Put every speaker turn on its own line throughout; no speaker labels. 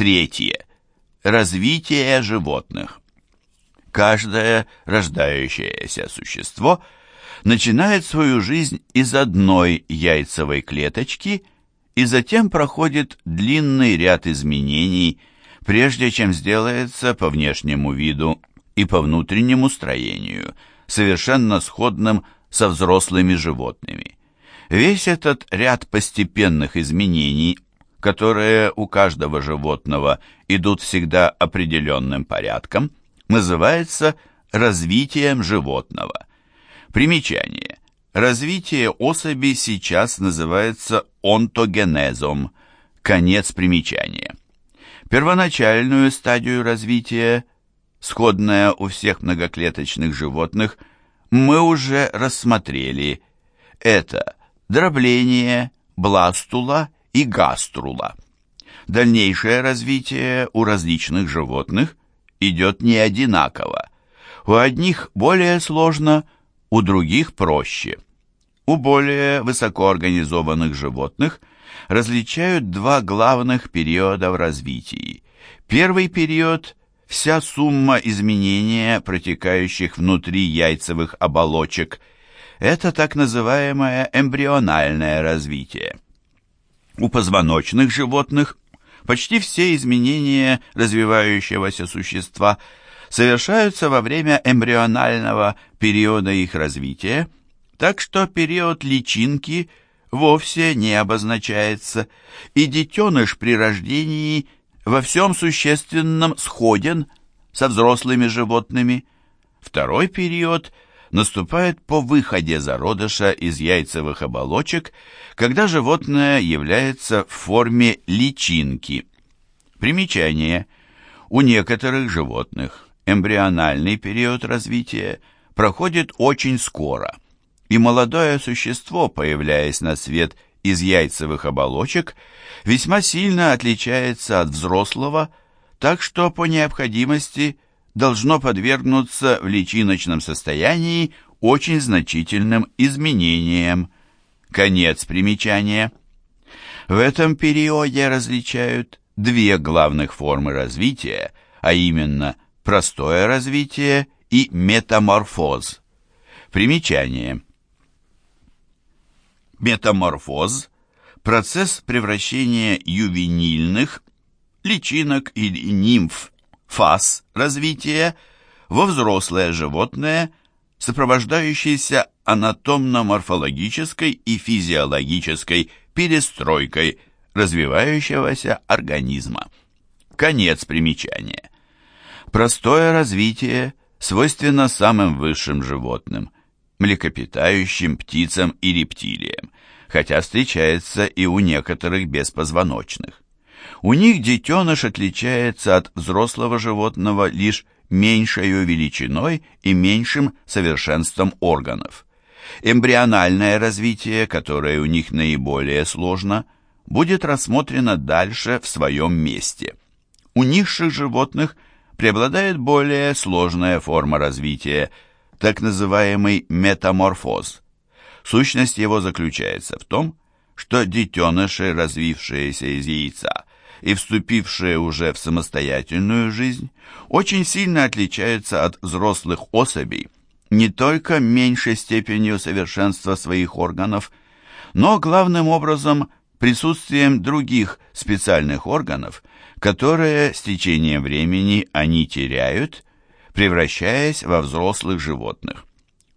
Третье. Развитие животных. Каждое рождающееся существо начинает свою жизнь из одной яйцевой клеточки и затем проходит длинный ряд изменений, прежде чем сделается по внешнему виду и по внутреннему строению, совершенно сходным со взрослыми животными. Весь этот ряд постепенных изменений, которые у каждого животного идут всегда определенным порядком, называется развитием животного. Примечание. Развитие особи сейчас называется онтогенезом. Конец примечания. Первоначальную стадию развития, сходная у всех многоклеточных животных, мы уже рассмотрели. Это дробление, бластула и гаструла. Дальнейшее развитие у различных животных идет не одинаково. У одних более сложно, у других проще. У более высокоорганизованных животных различают два главных периода в развитии. Первый период – вся сумма изменения, протекающих внутри яйцевых оболочек. Это так называемое эмбриональное развитие. У позвоночных животных почти все изменения развивающегося существа совершаются во время эмбрионального периода их развития, так что период личинки вовсе не обозначается, и детеныш при рождении во всем существенном сходен со взрослыми животными. Второй период наступает по выходе зародыша из яйцевых оболочек, когда животное является в форме личинки. Примечание. У некоторых животных эмбриональный период развития проходит очень скоро, и молодое существо, появляясь на свет из яйцевых оболочек, весьма сильно отличается от взрослого, так что по необходимости должно подвергнуться в личиночном состоянии очень значительным изменениям. Конец примечания. В этом периоде различают две главных формы развития, а именно простое развитие и метаморфоз. Примечание. Метаморфоз – процесс превращения ювенильных, личинок или нимф, фаз развития во взрослое животное, сопровождающийся анатомно-морфологической и физиологической перестройкой развивающегося организма. Конец примечания. Простое развитие свойственно самым высшим животным, млекопитающим, птицам и рептилиям, хотя встречается и у некоторых беспозвоночных. У них детеныш отличается от взрослого животного лишь меньшей величиной и меньшим совершенством органов. Эмбриональное развитие, которое у них наиболее сложно, будет рассмотрено дальше в своем месте. У низших животных преобладает более сложная форма развития, так называемый метаморфоз. Сущность его заключается в том, что детеныши, развившиеся из яйца и вступившие уже в самостоятельную жизнь, очень сильно отличаются от взрослых особей не только меньшей степенью совершенства своих органов, но главным образом присутствием других специальных органов, которые с течением времени они теряют, превращаясь во взрослых животных.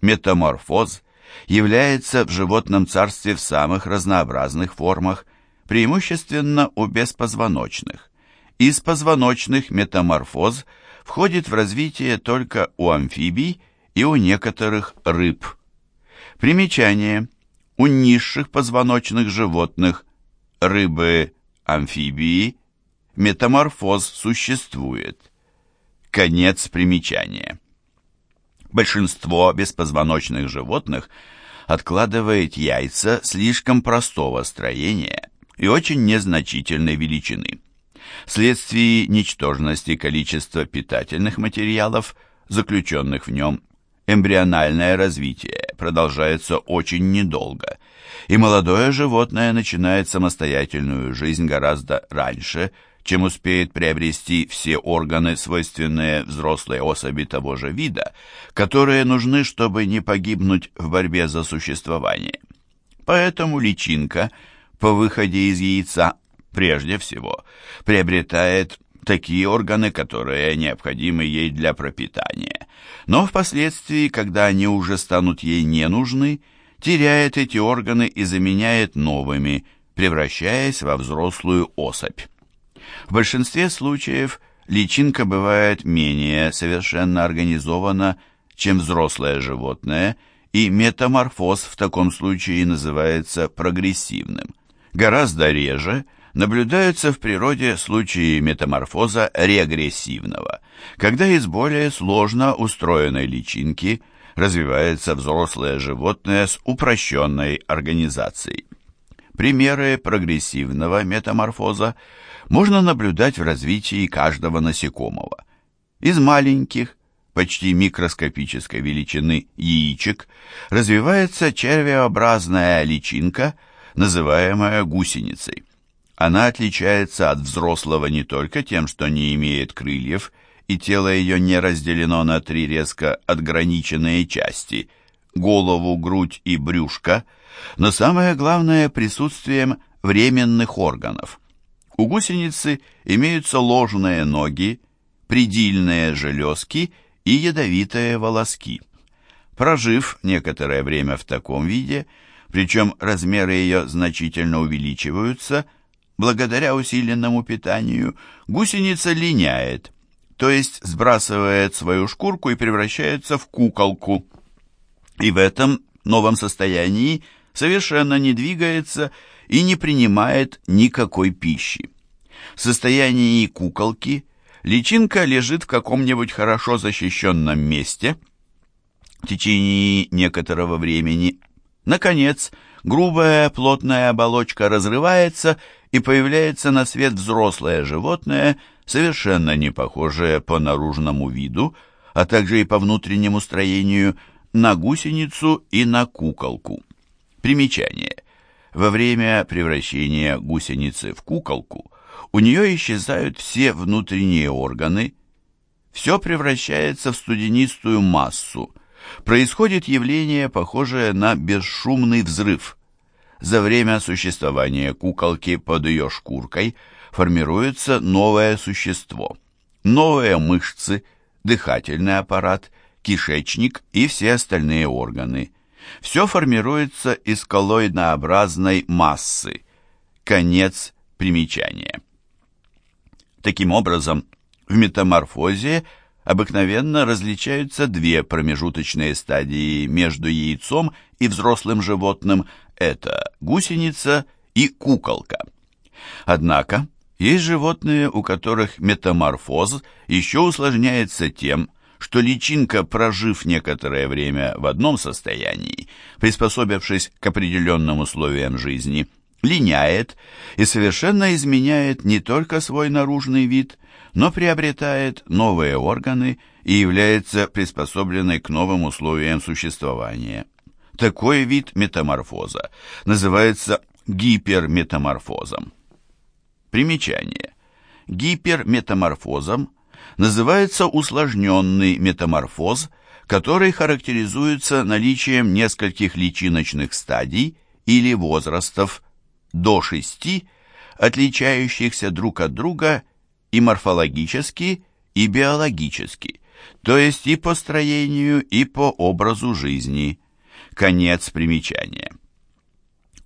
Метаморфоз является в животном царстве в самых разнообразных формах, преимущественно у беспозвоночных. Из позвоночных метаморфоз входит в развитие только у амфибий и у некоторых рыб. Примечание. У низших позвоночных животных, рыбы, амфибии, метаморфоз существует. Конец примечания. Большинство беспозвоночных животных откладывает яйца слишком простого строения и очень незначительной величины. Вследствие ничтожности количества питательных материалов, заключенных в нем, эмбриональное развитие продолжается очень недолго, и молодое животное начинает самостоятельную жизнь гораздо раньше, чем успеет приобрести все органы, свойственные взрослой особи того же вида, которые нужны, чтобы не погибнуть в борьбе за существование. Поэтому личинка по выходе из яйца прежде всего приобретает такие органы, которые необходимы ей для пропитания. Но впоследствии, когда они уже станут ей не нужны, теряет эти органы и заменяет новыми, превращаясь во взрослую особь. В большинстве случаев личинка бывает менее совершенно организована, чем взрослое животное, и метаморфоз в таком случае называется прогрессивным. Гораздо реже наблюдаются в природе случаи метаморфоза регрессивного, когда из более сложно устроенной личинки развивается взрослое животное с упрощенной организацией. Примеры прогрессивного метаморфоза можно наблюдать в развитии каждого насекомого. Из маленьких, почти микроскопической величины яичек развивается червеобразная личинка, называемая гусеницей. Она отличается от взрослого не только тем, что не имеет крыльев, и тело ее не разделено на три резко отграниченные части – голову, грудь и брюшко, но самое главное – присутствием временных органов. У гусеницы имеются ложные ноги, предильные железки и ядовитые волоски. Прожив некоторое время в таком виде, причем размеры ее значительно увеличиваются, благодаря усиленному питанию, гусеница линяет, то есть сбрасывает свою шкурку и превращается в куколку. И в этом новом состоянии совершенно не двигается и не принимает никакой пищи. В состоянии куколки личинка лежит в каком-нибудь хорошо защищенном месте в течение некоторого времени. Наконец, грубая плотная оболочка разрывается и появляется на свет взрослое животное, совершенно не похожее по наружному виду, а также и по внутреннему строению, на гусеницу и на куколку. Примечание. Во время превращения гусеницы в куколку у нее исчезают все внутренние органы, все превращается в студенистую массу. Происходит явление, похожее на бесшумный взрыв. За время существования куколки под ее шкуркой формируется новое существо. Новые мышцы, дыхательный аппарат, кишечник и все остальные органы – все формируется из коллоиднообразной массы. Конец примечания. Таким образом, в метаморфозе обыкновенно различаются две промежуточные стадии между яйцом и взрослым животным – это гусеница и куколка. Однако, есть животные, у которых метаморфоз еще усложняется тем, что личинка, прожив некоторое время в одном состоянии, приспособившись к определенным условиям жизни, линяет и совершенно изменяет не только свой наружный вид, но приобретает новые органы и является приспособленной к новым условиям существования. Такой вид метаморфоза называется гиперметаморфозом. Примечание. Гиперметаморфозом называется усложненный метаморфоз, который характеризуется наличием нескольких личиночных стадий или возрастов до шести, отличающихся друг от друга и морфологически, и биологически, то есть и по строению, и по образу жизни. Конец примечания.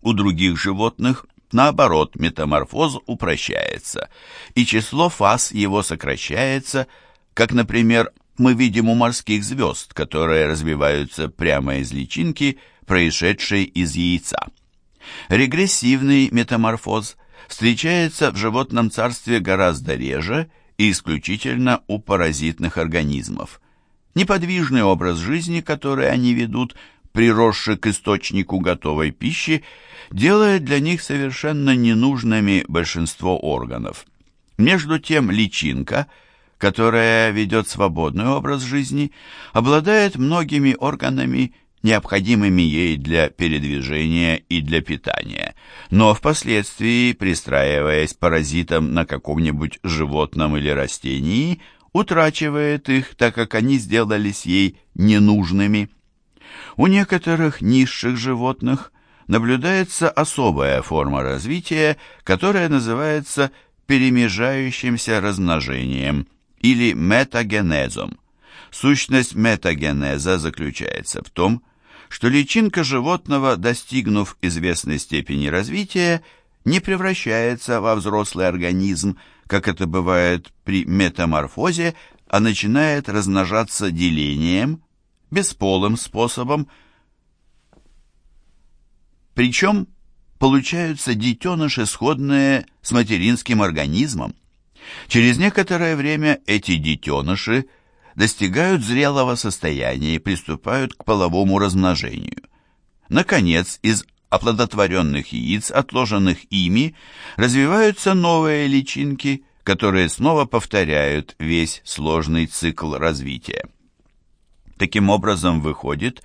У других животных Наоборот, метаморфоз упрощается, и число фаз его сокращается, как, например, мы видим у морских звезд, которые развиваются прямо из личинки, происшедшей из яйца. Регрессивный метаморфоз встречается в животном царстве гораздо реже и исключительно у паразитных организмов. Неподвижный образ жизни, который они ведут, приросший к источнику готовой пищи, делает для них совершенно ненужными большинство органов. Между тем личинка, которая ведет свободный образ жизни, обладает многими органами, необходимыми ей для передвижения и для питания, но впоследствии, пристраиваясь паразитом на каком-нибудь животном или растении, утрачивает их, так как они сделались ей ненужными. У некоторых низших животных наблюдается особая форма развития, которая называется перемежающимся размножением или метагенезом. Сущность метагенеза заключается в том, что личинка животного, достигнув известной степени развития, не превращается во взрослый организм, как это бывает при метаморфозе, а начинает размножаться делением, бесполым способом, причем получаются детеныши, сходные с материнским организмом. Через некоторое время эти детеныши достигают зрелого состояния и приступают к половому размножению. Наконец, из оплодотворенных яиц, отложенных ими, развиваются новые личинки, которые снова повторяют весь сложный цикл развития. Таким образом, выходит,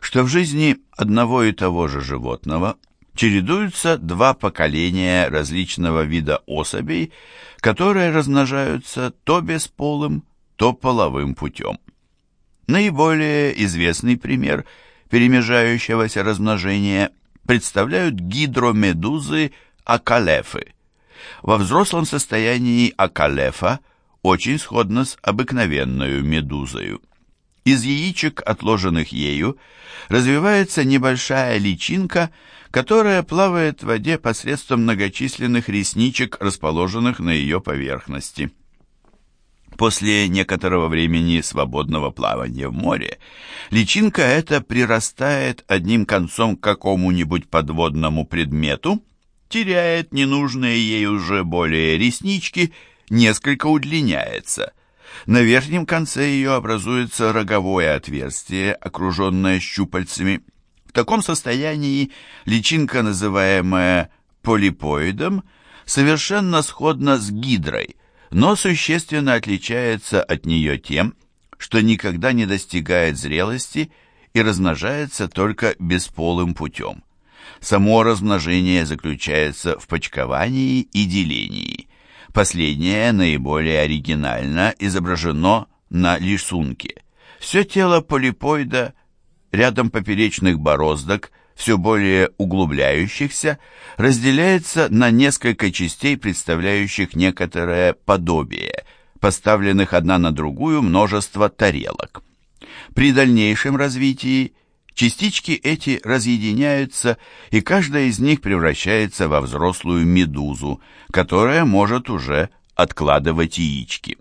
что в жизни одного и того же животного чередуются два поколения различного вида особей, которые размножаются то бесполым, то половым путем. Наиболее известный пример перемежающегося размножения представляют гидромедузы акалефы. Во взрослом состоянии акалефа очень сходно с обыкновенной медузою. Из яичек, отложенных ею, развивается небольшая личинка, которая плавает в воде посредством многочисленных ресничек, расположенных на ее поверхности. После некоторого времени свободного плавания в море, личинка эта прирастает одним концом к какому-нибудь подводному предмету, теряет ненужные ей уже более реснички, несколько удлиняется. На верхнем конце ее образуется роговое отверстие, окруженное щупальцами. В таком состоянии личинка, называемая полипоидом, совершенно сходна с гидрой – но существенно отличается от нее тем, что никогда не достигает зрелости и размножается только бесполым путем. Само размножение заключается в почковании и делении. Последнее наиболее оригинально изображено на рисунке. Все тело полипоида, рядом поперечных бороздок – все более углубляющихся, разделяется на несколько частей, представляющих некоторое подобие, поставленных одна на другую множество тарелок. При дальнейшем развитии частички эти разъединяются, и каждая из них превращается во взрослую медузу, которая может уже откладывать яички.